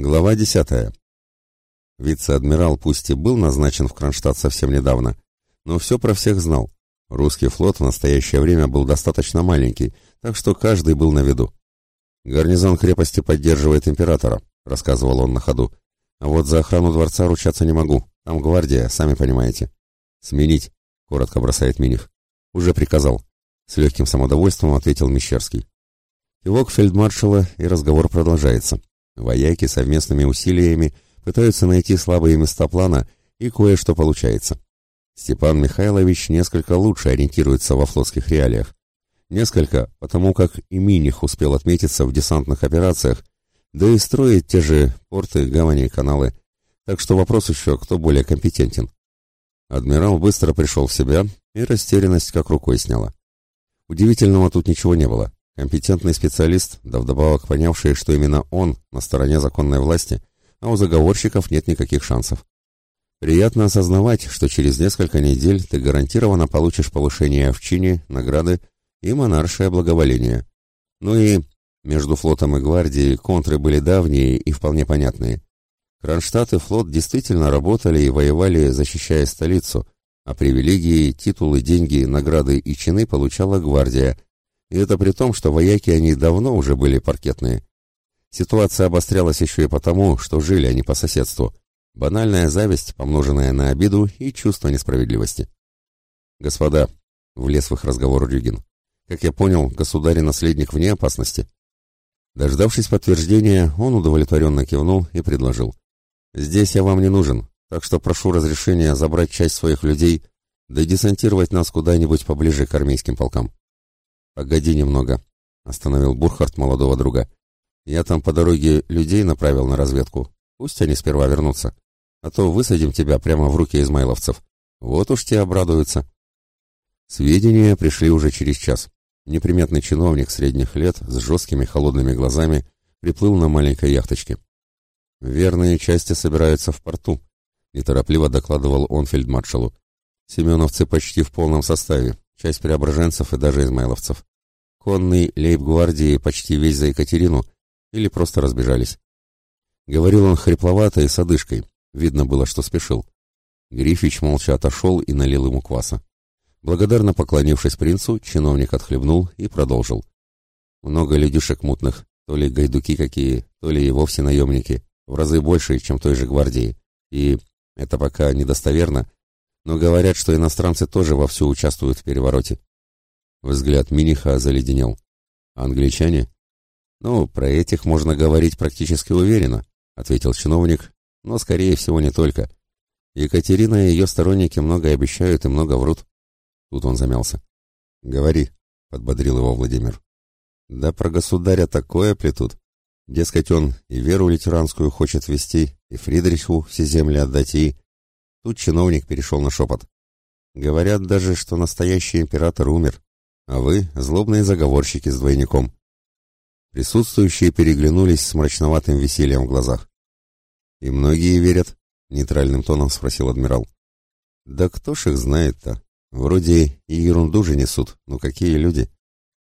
Глава десятая. Вице-адмирал пусть и был назначен в Кронштадт совсем недавно, но все про всех знал. Русский флот в настоящее время был достаточно маленький, так что каждый был на виду. «Гарнизон крепости поддерживает императора», — рассказывал он на ходу. «А вот за охрану дворца ручаться не могу. Там гвардия, сами понимаете». «Сменить», — коротко бросает Миних. «Уже приказал». С легким самодовольством ответил Мещерский. Кивок фельдмаршала, и разговор продолжается. Вояки совместными усилиями пытаются найти слабые места плана, и кое-что получается. Степан Михайлович несколько лучше ориентируется во флотских реалиях. Несколько, потому как и Миних успел отметиться в десантных операциях, да и строить те же порты, гавани и каналы. Так что вопрос еще, кто более компетентен. Адмирал быстро пришел в себя, и растерянность как рукой сняла. Удивительного тут ничего не было. Компетентный специалист, да вдобавок понявший, что именно он на стороне законной власти, а у заговорщиков нет никаких шансов. Приятно осознавать, что через несколько недель ты гарантированно получишь повышение в чине, награды и монаршее благоволение. Ну и между флотом и гвардией контры были давние и вполне понятные. Кронштадт и флот действительно работали и воевали, защищая столицу, а привилегии, титулы, деньги, награды и чины получала гвардия – и это при том, что вояки они давно уже были паркетные. Ситуация обострялась еще и потому, что жили они по соседству. Банальная зависть, помноженная на обиду и чувство несправедливости. «Господа», — влез в их разговор Рюгин, — «как я понял, государь-наследник вне опасности». Дождавшись подтверждения, он удовлетворенно кивнул и предложил. «Здесь я вам не нужен, так что прошу разрешения забрать часть своих людей, да десантировать нас куда-нибудь поближе к армейским полкам». «Погоди немного», — остановил Бурхард молодого друга. «Я там по дороге людей направил на разведку. Пусть они сперва вернутся. А то высадим тебя прямо в руки измайловцев. Вот уж те обрадуются». Сведения пришли уже через час. Неприметный чиновник средних лет с жесткими холодными глазами приплыл на маленькой яхточке. «Верные части собираются в порту», — неторопливо докладывал он фельдмаршалу. «Семеновцы почти в полном составе, часть преображенцев и даже измайловцев конный лейб-гвардии почти весь за Екатерину или просто разбежались. Говорил он хрипловато и с одышкой, видно было, что спешил. Грифич молча отошел и налил ему кваса. Благодарно поклонившись принцу, чиновник отхлебнул и продолжил. Много людишек мутных, то ли гайдуки какие, то ли и вовсе наемники, в разы больше, чем той же гвардии. И это пока недостоверно, но говорят, что иностранцы тоже вовсю участвуют в перевороте. Взгляд Миниха заледенел. «Англичане?» «Ну, про этих можно говорить практически уверенно», — ответил чиновник, «но, скорее всего, не только. Екатерина и ее сторонники много обещают и много врут». Тут он замялся. «Говори», — подбодрил его Владимир. «Да про государя такое плетут. Дескать, он и веру лютеранскую хочет вести, и Фридриху все земли отдать, и...» Тут чиновник перешел на шепот. «Говорят даже, что настоящий император умер, а вы — злобные заговорщики с двойником». Присутствующие переглянулись с мрачноватым весельем в глазах. «И многие верят?» — нейтральным тоном спросил адмирал. «Да кто ж их знает-то? Вроде и ерунду же несут, ну какие люди?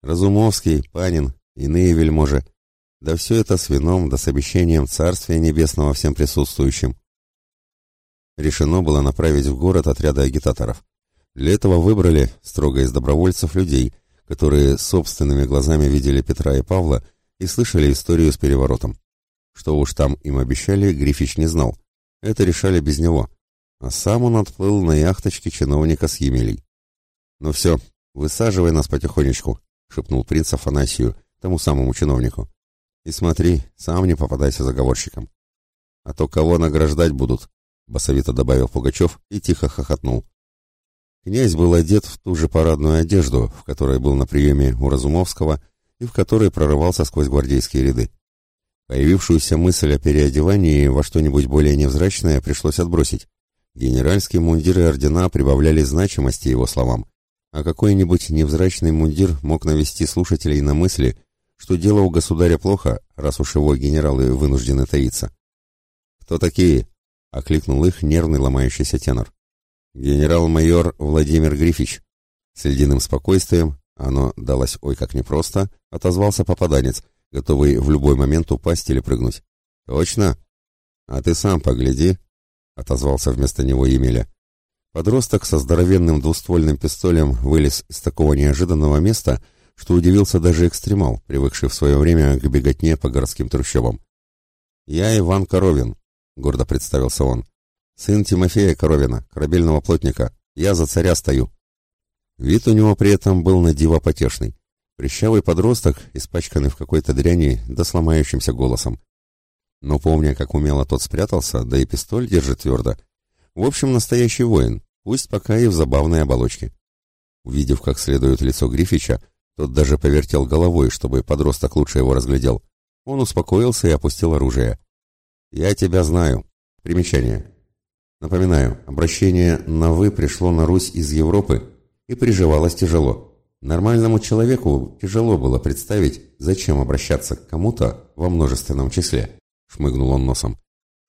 Разумовский, Панин, иные вельможи. Да все это с вином, да с обещанием Царствия Небесного всем присутствующим». Решено было направить в город отряды агитаторов. Для этого выбрали, строго из добровольцев, людей, которые собственными глазами видели Петра и Павла и слышали историю с переворотом. Что уж там им обещали, Грифич не знал. Это решали без него. А сам он отплыл на яхточке чиновника с Емелей. «Ну все, высаживай нас потихонечку», — шепнул принц Афанасию, тому самому чиновнику. «И смотри, сам не попадайся заговорщикам». «А то кого награждать будут?» — басовито добавил Пугачев и тихо хохотнул. Князь был одет в ту же парадную одежду, в которой был на приеме у Разумовского и в которой прорывался сквозь гвардейские ряды. Появившуюся мысль о переодевании во что-нибудь более невзрачное пришлось отбросить. Генеральские мундиры ордена прибавляли значимости его словам, а какой-нибудь невзрачный мундир мог навести слушателей на мысли, что дело у государя плохо, раз уж его генералы вынуждены таиться. «Кто такие?» — окликнул их нервный ломающийся тенор. Генерал-майор Владимир Грифич. С ледяным спокойствием, оно далось ой как непросто, отозвался попаданец, готовый в любой момент упасть или прыгнуть. Точно? «А ты сам погляди», — отозвался вместо него Емеля. Подросток со здоровенным двуствольным пистолем вылез из такого неожиданного места, что удивился даже экстремал, привыкший в свое время к беготне по городским трущобам. «Я Иван Коровин», — гордо представился он. «Сын Тимофея Коровина, корабельного плотника. Я за царя стою». Вид у него при этом был на диво потешный. Прищавый подросток, испачканный в какой-то дряни, да сломающимся голосом. Но помня, как умело тот спрятался, да и пистоль держит твердо. В общем, настоящий воин, пусть пока и в забавной оболочке. Увидев как следует лицо Грифича, тот даже повертел головой, чтобы подросток лучше его разглядел. Он успокоился и опустил оружие. «Я тебя знаю». Примечание. Напоминаю, обращение на «вы» пришло на Русь из Европы и приживалось тяжело. Нормальному человеку тяжело было представить, зачем обращаться к кому-то во множественном числе. Шмыгнул он носом.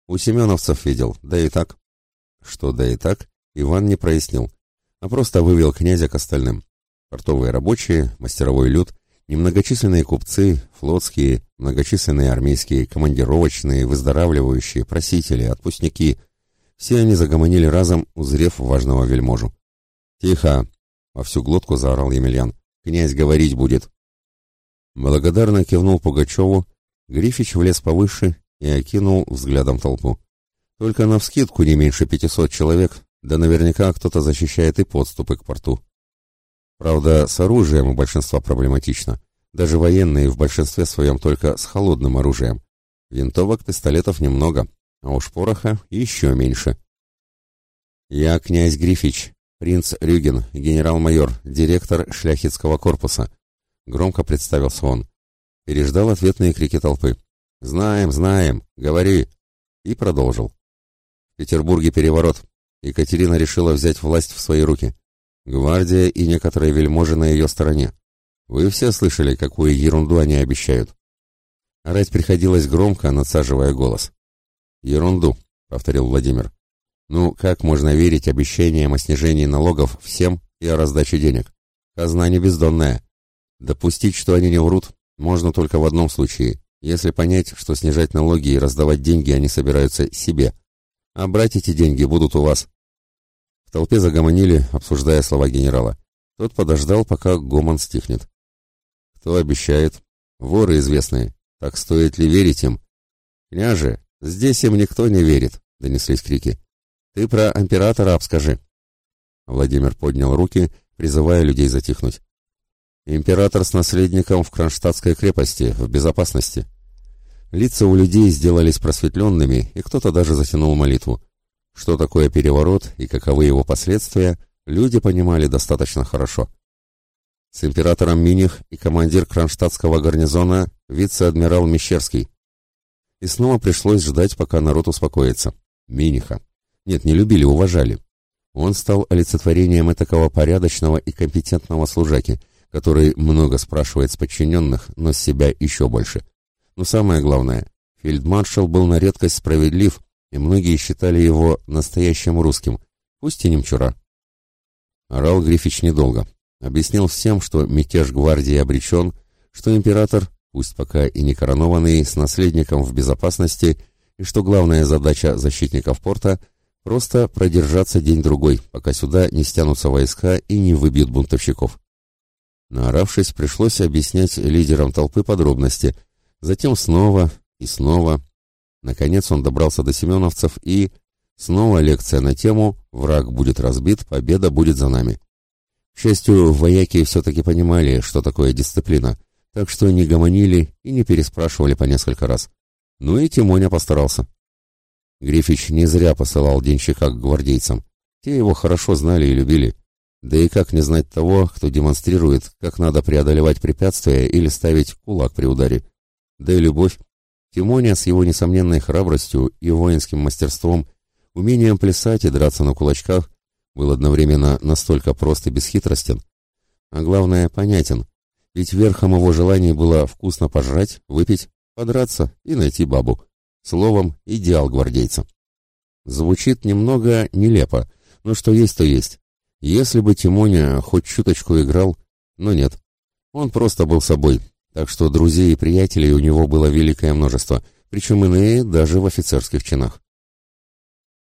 У семеновцев видел, да и так. Что да и так, Иван не прояснил, а просто вывел князя к остальным. Портовые рабочие, мастеровой люд, немногочисленные купцы, флотские, многочисленные армейские, командировочные, выздоравливающие, просители, отпускники. Все они загомонили разом, узрев важного вельможу. «Тихо!» Во всю глотку заорал Емельян. «Князь говорить будет!» Благодарно кивнул Пугачеву, Грифич влез повыше и окинул взглядом толпу. Только навскидку не меньше пятисот человек, да наверняка кто-то защищает и подступы к порту. Правда, с оружием у большинства проблематично. Даже военные в большинстве своем только с холодным оружием. Винтовок, пистолетов немного, а уж пороха еще меньше. «Я князь Грифич, «Принц Рюген, генерал-майор, директор шляхетского корпуса», — громко представился он. Переждал ответные крики толпы. «Знаем, знаем, говори!» И продолжил. В Петербурге переворот. Екатерина решила взять власть в свои руки. Гвардия и некоторые вельможи на ее стороне. Вы все слышали, какую ерунду они обещают. Орать приходилось громко, надсаживая голос. «Ерунду», — повторил Владимир. Ну, как можно верить обещаниям о снижении налогов всем и о раздаче денег? Казна не бездонная. Допустить, что они не врут, можно только в одном случае, если понять, что снижать налоги и раздавать деньги они собираются себе, а брать эти деньги будут у вас. В толпе загомонили, обсуждая слова генерала. Тот подождал, пока гомон стихнет. Кто обещает? Воры известные. Так стоит ли верить им? Княже, здесь им никто не верит, донеслись крики. Ты про императора обскажи. Владимир поднял руки, призывая людей затихнуть. Император с наследником в Кронштадтской крепости, в безопасности. Лица у людей сделались просветленными, и кто-то даже затянул молитву. Что такое переворот и каковы его последствия, люди понимали достаточно хорошо. С императором Миних и командир Кронштадтского гарнизона вице-адмирал Мещерский. И снова пришлось ждать, пока народ успокоится. Миниха. Нет, не любили, уважали. Он стал олицетворением этакого порядочного и компетентного служаки, который много спрашивает с подчиненных, но с себя еще больше. Но самое главное, фельдмаршал был на редкость справедлив, и многие считали его настоящим русским, пусть и немчура. Орал Грифич недолго. Объяснил всем, что мятеж гвардии обречен, что император, пусть пока и не коронованный, с наследником в безопасности, и что главная задача защитников порта — Просто продержаться день-другой, пока сюда не стянутся войска и не выбьют бунтовщиков. Наоравшись, пришлось объяснять лидерам толпы подробности. Затем снова и снова. Наконец он добрался до семеновцев и... Снова лекция на тему «Враг будет разбит, победа будет за нами». К счастью, вояки все-таки понимали, что такое дисциплина, так что не гомонили и не переспрашивали по несколько раз. Ну и Тимоня постарался. Грифич не зря посылал денщика к гвардейцам. Те его хорошо знали и любили. Да и как не знать того, кто демонстрирует, как надо преодолевать препятствия или ставить кулак при ударе. Да и любовь. Тимоня с его несомненной храбростью и воинским мастерством, умением плясать и драться на кулачках, был одновременно настолько прост и бесхитростен, а главное, понятен, ведь верхом его желаний было вкусно пожрать, выпить, подраться и найти бабу. Словом, идеал гвардейца. Звучит немного нелепо, но что есть, то есть. Если бы Тимоня хоть чуточку играл, но нет. Он просто был собой, так что друзей и приятелей у него было великое множество, причем иные даже в офицерских чинах.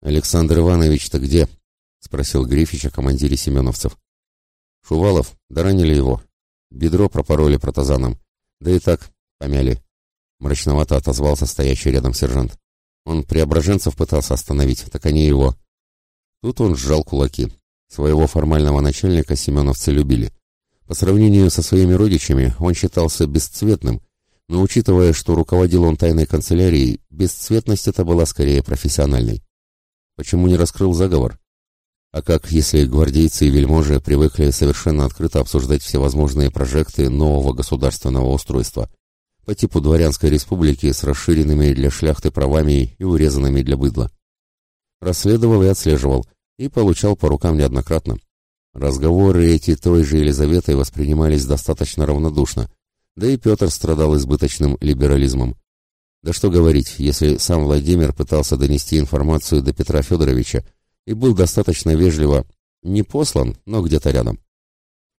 «Александр Иванович-то где?» — спросил Грифич о командире семеновцев. «Шувалов, да ранили его. Бедро пропороли протазаном. Да и так, помяли». Мрачновато отозвался стоящий рядом сержант. Он преображенцев пытался остановить, так они его. Тут он сжал кулаки. Своего формального начальника семеновцы любили. По сравнению со своими родичами он считался бесцветным, но учитывая, что руководил он тайной канцелярией, бесцветность это была скорее профессиональной. Почему не раскрыл заговор? А как, если гвардейцы и вельможи привыкли совершенно открыто обсуждать всевозможные прожекты нового государственного устройства по типу дворянской республики с расширенными для шляхты правами и урезанными для быдла? Расследовал и отслеживал, и получал по рукам неоднократно. Разговоры эти той же Елизаветой воспринимались достаточно равнодушно, да и Петр страдал избыточным либерализмом. Да что говорить, если сам Владимир пытался донести информацию до Петра Федоровича и был достаточно вежливо не послан, но где-то рядом.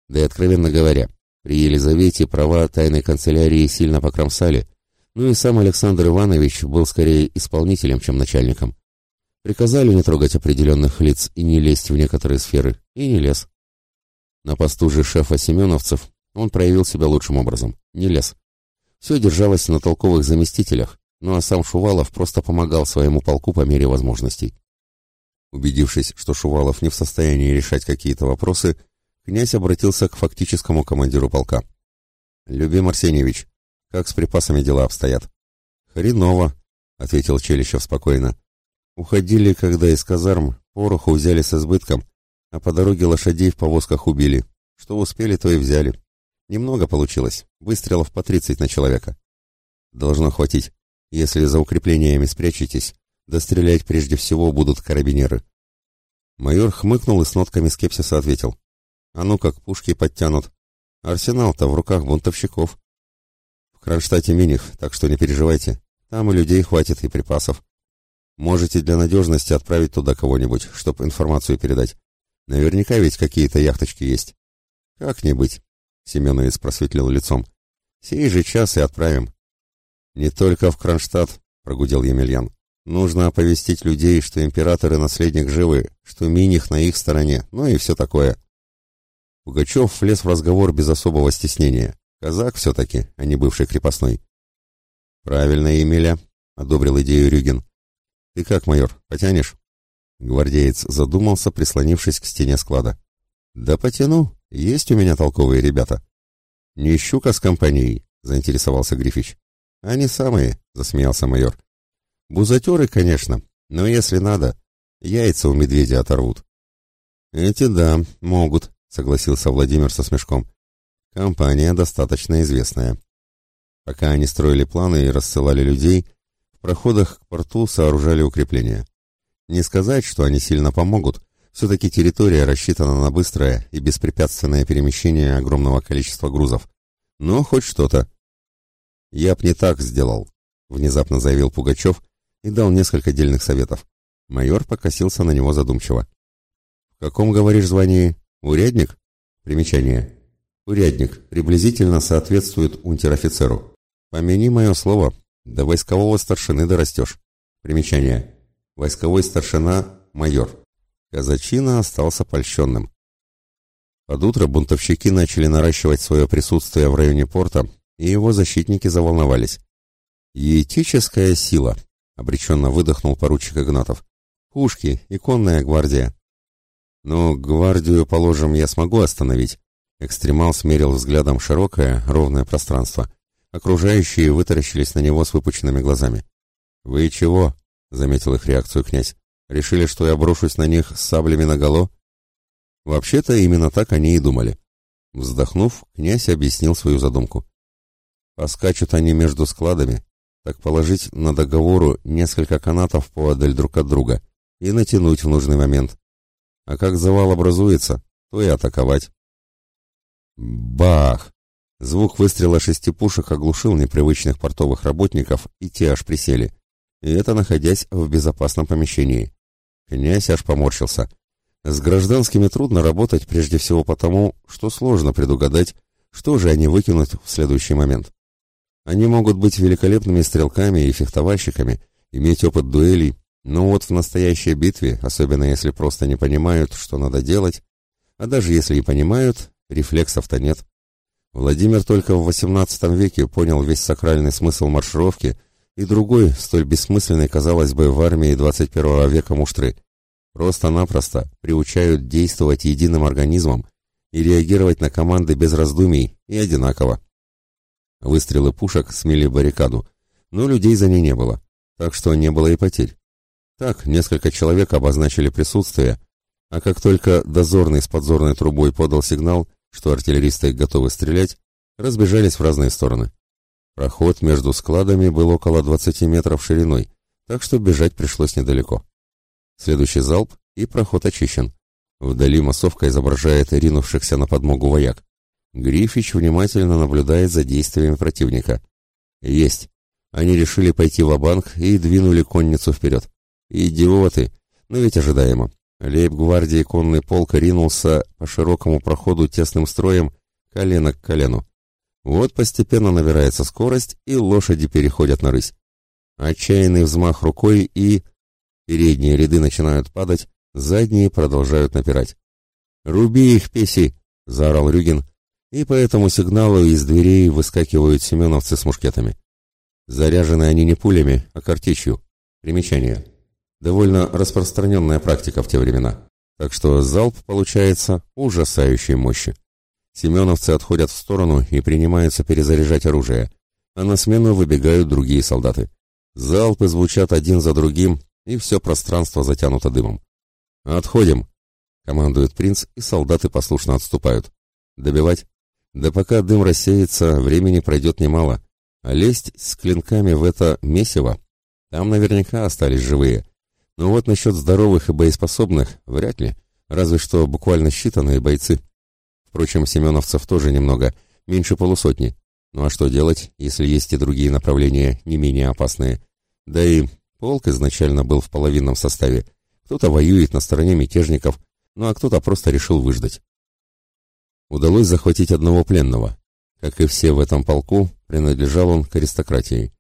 Да и откровенно говоря, при Елизавете права тайной канцелярии сильно покромсали, ну и сам Александр Иванович был скорее исполнителем, чем начальником. Приказали не трогать определенных лиц и не лезть в некоторые сферы, и не лез. На посту же шефа Семеновцев он проявил себя лучшим образом, не лез. Все держалось на толковых заместителях, ну а сам Шувалов просто помогал своему полку по мере возможностей. Убедившись, что Шувалов не в состоянии решать какие-то вопросы, князь обратился к фактическому командиру полка. «Любим Арсеньевич, как с припасами дела обстоят?» «Хреново», — ответил Челищев спокойно. Уходили, когда из казарм, пороху взяли с избытком, а по дороге лошадей в повозках убили. Что успели, то и взяли. Немного получилось, выстрелов по тридцать на человека. Должно хватить. Если за укреплениями спрячетесь, да стрелять прежде всего будут карабинеры. Майор хмыкнул и с нотками скепсиса ответил. А ну как пушки подтянут. Арсенал-то в руках бунтовщиков. В Кронштадте миних, так что не переживайте. Там и людей хватит, и припасов. Можете для надежности отправить туда кого-нибудь, чтобы информацию передать. Наверняка ведь какие-то яхточки есть. Как не быть? Семеновец просветлил лицом. Сей же час и отправим. Не только в Кронштадт, прогудел Емельян. Нужно оповестить людей, что император и наследник живы, что Миних на их стороне, ну и все такое. Пугачев влез в разговор без особого стеснения. Казак все-таки, а не бывший крепостной. «Правильно, Емеля», — одобрил идею Рюгин. «Ты как, майор, потянешь?» Гвардеец задумался, прислонившись к стене склада. «Да потяну. Есть у меня толковые ребята». «Не щука с компанией?» — заинтересовался Грифич. «Они самые», — засмеялся майор. «Бузатеры, конечно, но если надо, яйца у медведя оторвут». «Эти да, могут», — согласился Владимир со смешком. «Компания достаточно известная». Пока они строили планы и рассылали людей, проходах к порту сооружали укрепления. Не сказать, что они сильно помогут, все-таки территория рассчитана на быстрое и беспрепятственное перемещение огромного количества грузов. Но хоть что-то. «Я б не так сделал», — внезапно заявил Пугачев и дал несколько дельных советов. Майор покосился на него задумчиво. «В каком, говоришь, звании? Урядник?» Примечание. Урядник приблизительно соответствует унтер-офицеру. Помяни мое слово, до войскового старшины дорастешь. Примечание. Войсковой старшина – майор. Казачина остался польщенным. Под утро бунтовщики начали наращивать свое присутствие в районе порта, и его защитники заволновались. «Еетическая сила», — обреченно выдохнул поручик Игнатов. «Пушки и конная гвардия». «Ну, гвардию, положим, я смогу остановить». Экстремал смерил взглядом широкое, ровное пространство. Окружающие вытаращились на него с выпученными глазами. «Вы чего?» — заметил их реакцию князь. «Решили, что я брошусь на них с саблями наголо?» Вообще-то именно так они и думали. Вздохнув, князь объяснил свою задумку. Поскачут они между складами, так положить на договору несколько канатов поодаль друг от друга и натянуть в нужный момент. А как завал образуется, то и атаковать. Бах! Звук выстрела шести пушек оглушил непривычных портовых работников, и те аж присели. И это находясь в безопасном помещении. Князь аж поморщился. С гражданскими трудно работать прежде всего потому, что сложно предугадать, что же они выкинут в следующий момент. Они могут быть великолепными стрелками и фехтовальщиками, иметь опыт дуэлей, но вот в настоящей битве, особенно если просто не понимают, что надо делать, а даже если и понимают, рефлексов-то нет. Владимир только в XVIII веке понял весь сакральный смысл маршировки и другой, столь бессмысленный, казалось бы, в армии XXI века муштры. Просто-напросто приучают действовать единым организмом и реагировать на команды без раздумий и одинаково. Выстрелы пушек смели баррикаду, но людей за ней не было, так что не было и потерь. Так, несколько человек обозначили присутствие, а как только дозорный с подзорной трубой подал сигнал, что артиллеристы готовы стрелять, разбежались в разные стороны. Проход между складами был около 20 метров шириной, так что бежать пришлось недалеко. Следующий залп, и проход очищен. Вдали массовка изображает ринувшихся на подмогу вояк. Грифич внимательно наблюдает за действиями противника. Есть. Они решили пойти в банк и двинули конницу вперед. Идиоты! Но ведь ожидаемо. Лейб-гвардии конный полк ринулся по широкому проходу тесным строем, колено к колену. Вот постепенно набирается скорость, и лошади переходят на рысь. Отчаянный взмах рукой, и... Передние ряды начинают падать, задние продолжают напирать. «Руби их, песи!» — заорал Рюгин, и по этому сигналу из дверей выскакивают семеновцы с мушкетами. Заряжены они не пулями, а картечью. Примечание. Довольно распространенная практика в те времена. Так что залп получается ужасающей мощи. Семеновцы отходят в сторону и принимаются перезаряжать оружие, а на смену выбегают другие солдаты. Залпы звучат один за другим, и все пространство затянуто дымом. «Отходим!» — командует принц, и солдаты послушно отступают. «Добивать?» Да пока дым рассеется, времени пройдет немало. А лезть с клинками в это месиво, там наверняка остались живые. Но вот насчет здоровых и боеспособных вряд ли, разве что буквально считанные бойцы. Впрочем, семеновцев тоже немного, меньше полусотни. Ну а что делать, если есть и другие направления, не менее опасные? Да и полк изначально был в половинном составе. Кто-то воюет на стороне мятежников, ну а кто-то просто решил выждать удалось захватить одного пленного. Как и все в этом полку, принадлежал он к аристократии.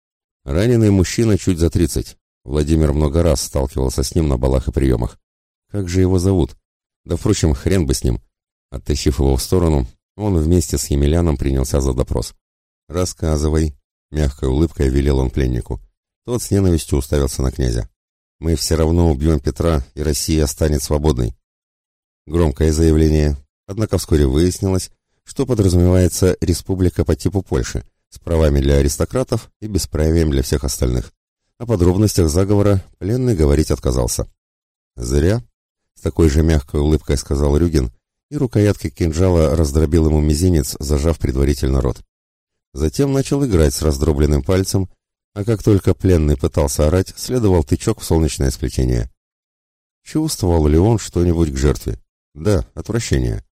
Раненый мужчина чуть за тридцать. Владимир много раз сталкивался с ним на балах и приемах. Как же его зовут? Да, впрочем, хрен бы с ним. Оттащив его в сторону, он вместе с Емельяном принялся за допрос. «Рассказывай», — мягкой улыбкой велел он пленнику. Тот с ненавистью уставился на князя. «Мы все равно убьем Петра, и Россия станет свободной». Громкое заявление, Однако вскоре выяснилось, что подразумевается республика по типу Польши, с правами для аристократов и бесправием для всех остальных. О подробностях заговора пленный говорить отказался. «Зря», — с такой же мягкой улыбкой сказал Рюгин, и рукояткой кинжала раздробил ему мизинец, зажав предварительно рот. Затем начал играть с раздробленным пальцем, а как только пленный пытался орать, следовал тычок в солнечное сплетение. Чувствовал ли он что-нибудь к жертве? Да, отвращение.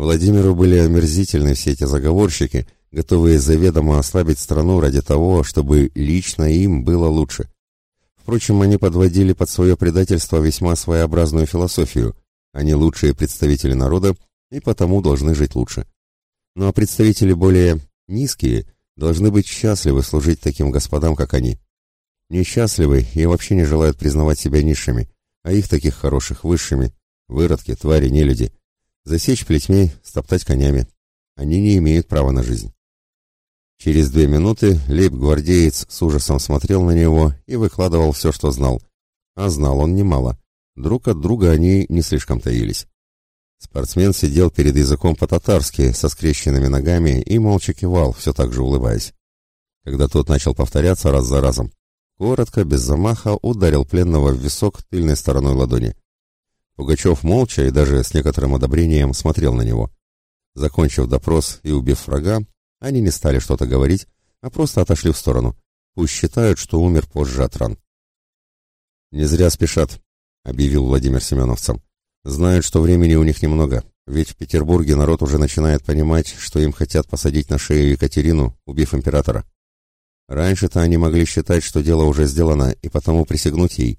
Владимиру были омерзительны все эти заговорщики, готовые заведомо ослабить страну ради того, чтобы лично им было лучше. Впрочем, они подводили под свое предательство весьма своеобразную философию. Они лучшие представители народа и потому должны жить лучше. Ну а представители более низкие должны быть счастливы служить таким господам, как они. Несчастливы и вообще не желают признавать себя низшими, а их таких хороших высшими, выродки, твари, нелюди – засечь плетьми, стоптать конями. Они не имеют права на жизнь. Через две минуты лейб-гвардеец с ужасом смотрел на него и выкладывал все, что знал. А знал он немало. Друг от друга они не слишком таились. Спортсмен сидел перед языком по-татарски, со скрещенными ногами, и молча кивал, все так же улыбаясь. Когда тот начал повторяться раз за разом, коротко, без замаха, ударил пленного в висок тыльной стороной ладони. Пугачев молча и даже с некоторым одобрением смотрел на него. Закончив допрос и убив врага, они не стали что-то говорить, а просто отошли в сторону. Пусть считают, что умер позже от ран. «Не зря спешат», — объявил Владимир Семеновцам. «Знают, что времени у них немного, ведь в Петербурге народ уже начинает понимать, что им хотят посадить на шею Екатерину, убив императора. Раньше-то они могли считать, что дело уже сделано, и потому присягнуть ей,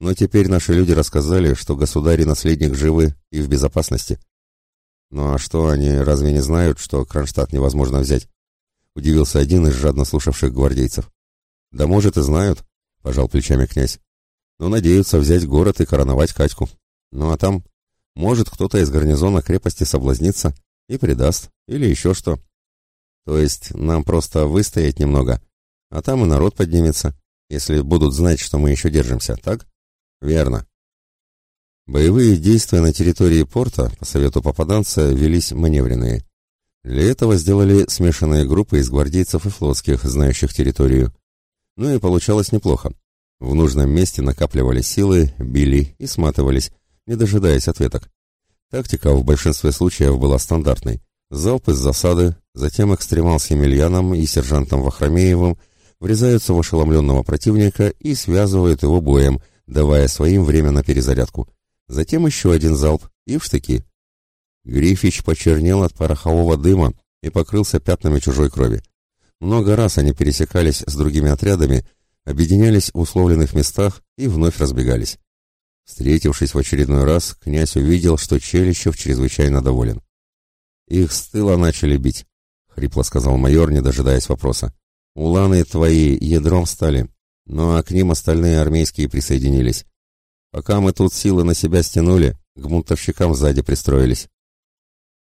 но теперь наши люди рассказали, что государь и наследник живы и в безопасности. Ну а что, они разве не знают, что Кронштадт невозможно взять? — удивился один из жадно слушавших гвардейцев. «Да, может, и знают», — пожал плечами князь. «Но надеются взять город и короновать Катьку. Ну а там, может, кто-то из гарнизона крепости соблазнится и предаст, или еще что. То есть нам просто выстоять немного, а там и народ поднимется, если будут знать, что мы еще держимся, так? Верно. Боевые действия на территории порта, по совету попаданца, велись маневренные. Для этого сделали смешанные группы из гвардейцев и флотских, знающих территорию. Ну и получалось неплохо. В нужном месте накапливали силы, били и сматывались, не дожидаясь ответок. Тактика в большинстве случаев была стандартной. Залп из засады, затем экстремал с Емельяном и сержантом Вахромеевым врезаются в ошеломленного противника и связывают его боем, давая своим время на перезарядку. Затем еще один залп и в штыки. Грифич почернел от порохового дыма и покрылся пятнами чужой крови. Много раз они пересекались с другими отрядами, объединялись в условленных местах и вновь разбегались. Встретившись в очередной раз, князь увидел, что Челищев чрезвычайно доволен. «Их с тыла начали бить», — хрипло сказал майор, не дожидаясь вопроса. «Уланы твои ядром стали, ну а к ним остальные армейские присоединились. Пока мы тут силы на себя стянули, к бунтовщикам сзади пристроились.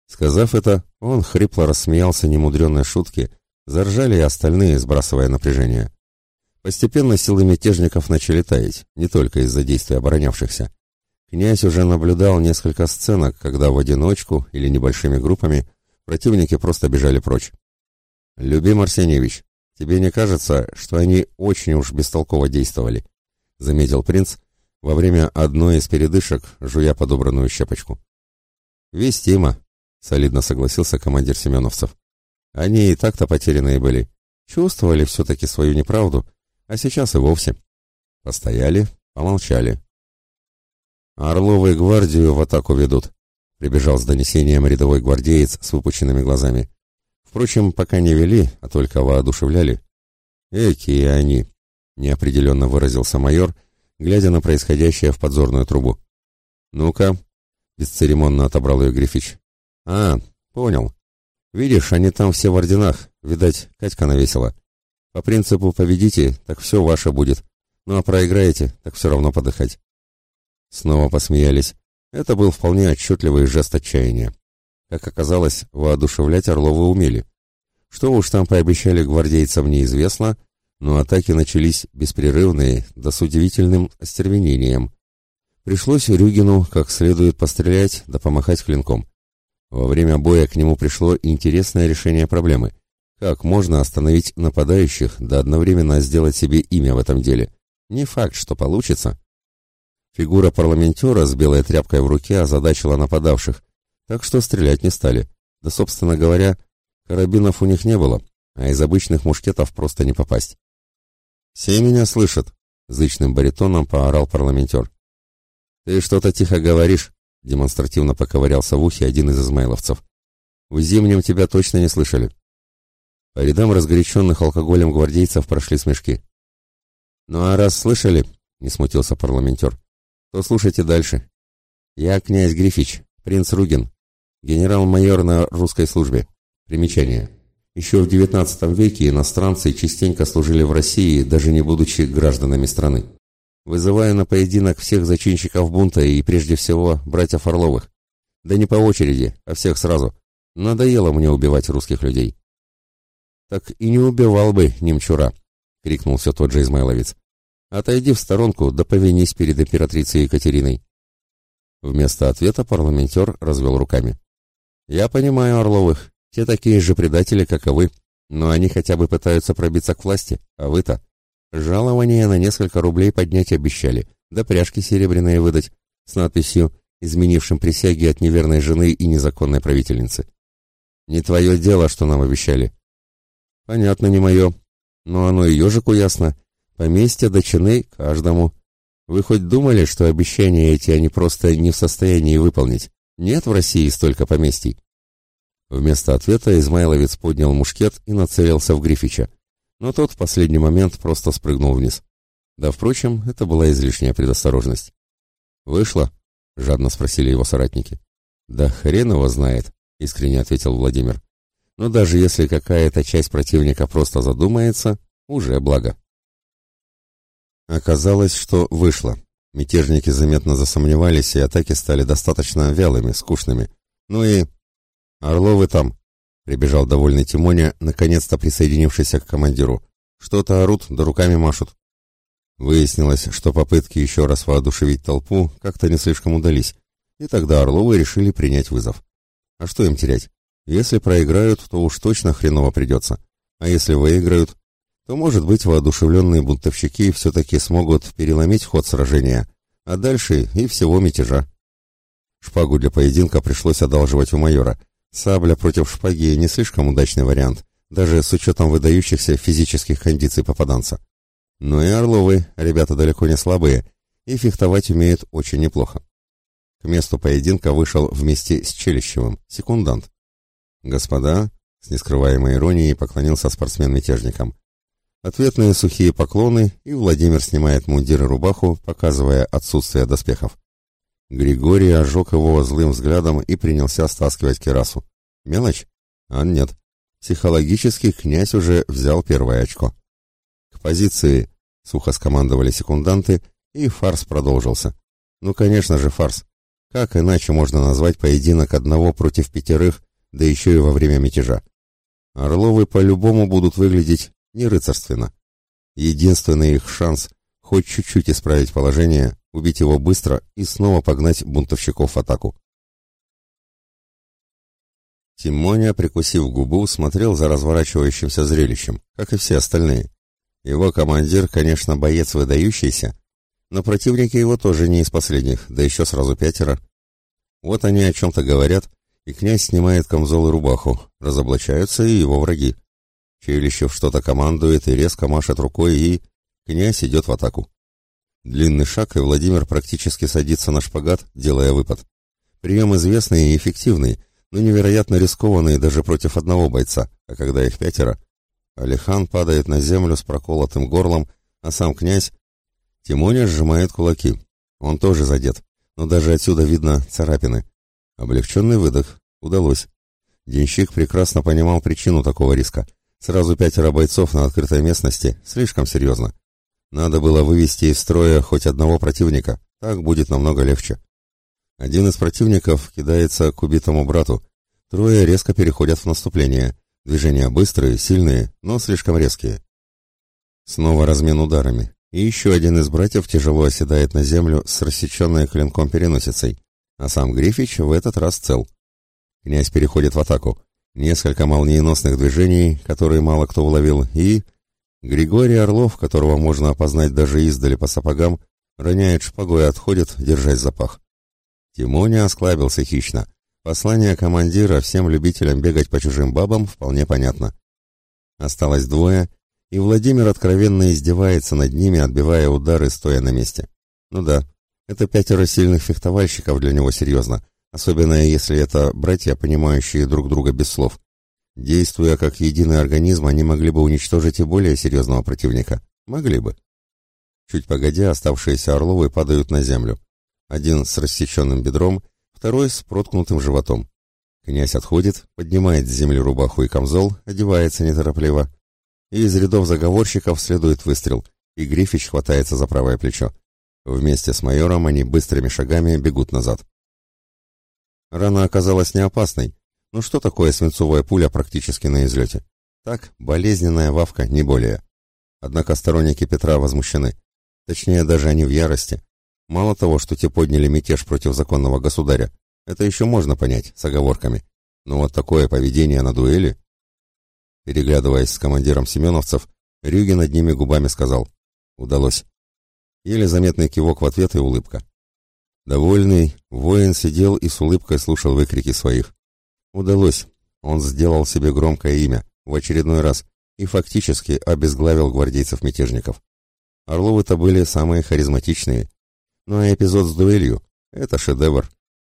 Сказав это, он хрипло рассмеялся немудренной шутке, заржали и остальные, сбрасывая напряжение. Постепенно силы мятежников начали таять, не только из-за действий оборонявшихся. Князь уже наблюдал несколько сценок, когда в одиночку или небольшими группами противники просто бежали прочь. «Любим Арсеньевич, тебе не кажется, что они очень уж бестолково действовали?» — заметил принц, во время одной из передышек, жуя подобранную щепочку. «Вестимо», — солидно согласился командир семеновцев. «Они и так-то потерянные были. Чувствовали все-таки свою неправду, а сейчас и вовсе». Постояли, помолчали. «Орловы гвардию в атаку ведут», — прибежал с донесением рядовой гвардеец с выпученными глазами. Впрочем, пока не вели, а только воодушевляли. «Эки они», — неопределенно выразился майор, — глядя на происходящее в подзорную трубу. «Ну-ка», — бесцеремонно отобрал ее Грифич. «А, понял. Видишь, они там все в орденах. Видать, Катька навесила. По принципу победите, так все ваше будет. Ну а проиграете, так все равно подыхать». Снова посмеялись. Это был вполне отчетливый жест отчаяния. Как оказалось, воодушевлять Орловы умели. Что уж там пообещали гвардейцам неизвестно, но атаки начались беспрерывные, да с удивительным остервенением. Пришлось Рюгину как следует пострелять да помахать клинком. Во время боя к нему пришло интересное решение проблемы. Как можно остановить нападающих, да одновременно сделать себе имя в этом деле? Не факт, что получится. Фигура парламентера с белой тряпкой в руке озадачила нападавших, так что стрелять не стали. Да, собственно говоря, карабинов у них не было, а из обычных мушкетов просто не попасть. «Все меня слышат», — зычным баритоном поорал парламентер. «Ты что-то тихо говоришь», — демонстративно поковырялся в ухе один из измайловцев. «В зимнем тебя точно не слышали». По рядам разгоряченных алкоголем гвардейцев прошли смешки. «Ну а раз слышали», — не смутился парламентер, — «то слушайте дальше. Я князь Грифич, принц Ругин, генерал-майор на русской службе. Примечание. Еще в XIX веке иностранцы частенько служили в России, даже не будучи гражданами страны. Вызывая на поединок всех зачинщиков бунта и, прежде всего, братьев Орловых. Да не по очереди, а всех сразу. Надоело мне убивать русских людей. «Так и не убивал бы, немчура!» — крикнул все тот же Измайловец. «Отойди в сторонку, да повинись перед императрицей Екатериной». Вместо ответа парламентер развел руками. «Я понимаю Орловых. Те такие же предатели, как и вы, но они хотя бы пытаются пробиться к власти, а вы-то... Жалование на несколько рублей поднять обещали, да пряжки серебряные выдать, с надписью «Изменившим присяги от неверной жены и незаконной правительницы». Не твое дело, что нам обещали. Понятно, не мое. Но оно и ежику ясно. Поместье до чины каждому. Вы хоть думали, что обещания эти они просто не в состоянии выполнить? Нет в России столько поместий. Вместо ответа Измайловец поднял мушкет и нацелился в Грифича. Но тот в последний момент просто спрыгнул вниз. Да, впрочем, это была излишняя предосторожность. «Вышло?» — жадно спросили его соратники. «Да хрен его знает», — искренне ответил Владимир. Но даже если какая-то часть противника просто задумается, уже благо. Оказалось, что вышло. Мятежники заметно засомневались, и атаки стали достаточно вялыми, скучными. Ну и... «Орловы там!» — прибежал довольный Тимоня, наконец-то присоединившийся к командиру. «Что-то орут, да руками машут». Выяснилось, что попытки еще раз воодушевить толпу как-то не слишком удались, и тогда Орловы решили принять вызов. А что им терять? Если проиграют, то уж точно хреново придется. А если выиграют, то, может быть, воодушевленные бунтовщики все-таки смогут переломить ход сражения, а дальше и всего мятежа. Шпагу для поединка пришлось одалживать у майора. Сабля против шпаги не слишком удачный вариант, даже с учетом выдающихся физических кондиций попаданца. Но и Орловы, ребята далеко не слабые, и фехтовать умеют очень неплохо. К месту поединка вышел вместе с Челищевым, секундант. «Господа», — с нескрываемой иронией поклонился спортсмен-мятежникам. Ответные сухие поклоны, и Владимир снимает мундир и рубаху, показывая отсутствие доспехов. Григорий ожег его злым взглядом и принялся стаскивать керасу. Мелочь? А нет. Психологически князь уже взял первое очко. К позиции, сухо скомандовали секунданты, и фарс продолжился. Ну, конечно же, фарс. Как иначе можно назвать поединок одного против пятерых, да еще и во время мятежа? Орловы по-любому будут выглядеть не рыцарственно. Единственный их шанс хоть чуть-чуть исправить положение, убить его быстро и снова погнать бунтовщиков в атаку. Тимоня, прикусив губу, смотрел за разворачивающимся зрелищем, как и все остальные. Его командир, конечно, боец выдающийся, но противники его тоже не из последних, да еще сразу пятеро. Вот они о чем-то говорят, и князь снимает камзол и рубаху, разоблачаются и его враги. Челищев что-то командует и резко машет рукой, и... Князь идет в атаку. Длинный шаг, и Владимир практически садится на шпагат, делая выпад. Прием известный и эффективный, но невероятно рискованный даже против одного бойца, а когда их пятеро... Алихан падает на землю с проколотым горлом, а сам князь Тимоня сжимает кулаки. Он тоже задет, но даже отсюда видно царапины. Облегченный выдох. Удалось. Денщик прекрасно понимал причину такого риска. Сразу пятеро бойцов на открытой местности. Слишком серьезно. Надо было вывести из строя хоть одного противника. Так будет намного легче. Один из противников кидается к убитому брату. Трое резко переходят в наступление. Движения быстрые, сильные, но слишком резкие. Снова размен ударами и еще один из братьев тяжело оседает на землю с рассеченной клинком переносицей, а сам Грифич в этот раз цел. Князь переходит в атаку. Несколько молниеносных движений, которые мало кто уловил, и... Григорий Орлов, которого можно опознать даже издали по сапогам, роняет шпагу и отходит, держась за пах. Тимоня осклабился хищно. Послание командира всем любителям бегать по чужим бабам вполне понятно. Осталось двое, и Владимир откровенно издевается над ними, отбивая удары, стоя на месте. Ну да, это пятеро сильных фехтовальщиков для него серьезно, особенно если это братья, понимающие друг друга без слов. Действуя как единый организм, они могли бы уничтожить и более серьезного противника. Могли бы. Чуть погодя, оставшиеся Орловы падают на землю. Один с рассеченным бедром, второй с проткнутым животом. Князь отходит, поднимает с земли рубаху и камзол, одевается неторопливо, и из рядов заговорщиков следует выстрел, и Грифич хватается за правое плечо. Вместе с майором они быстрыми шагами бегут назад. Рана оказалась не опасной. Ну что такое свинцовая пуля практически на излете? Так, болезненная вавка, не более. Однако сторонники Петра возмущены. Точнее, даже они в ярости. Мало того, что те подняли мятеж против законного государя, это еще можно понять, с оговорками. Но вот такое поведение на дуэли... Переглядываясь с командиром семеновцев, Рюги над ними губами сказал «Удалось». Еле заметный кивок в ответ и улыбка. Довольный, воин сидел и с улыбкой слушал выкрики своих. Удалось. Он сделал себе громкое имя, в очередной раз, и фактически обезглавил гвардейцев-мятежников. Орловы-то были самые харизматичные. Ну а эпизод с дуэлью — это шедевр.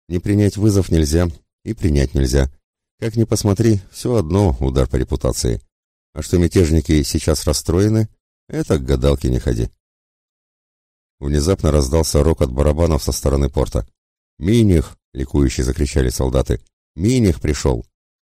Не принять вызов нельзя, и принять нельзя. Как ни посмотри, все одно удар по репутации. А что мятежники сейчас расстроены, это к гадалке не ходи. Внезапно раздался рокот барабанов со стороны порта. «Миних!» — ликующе закричали солдаты. «Миних пришел!»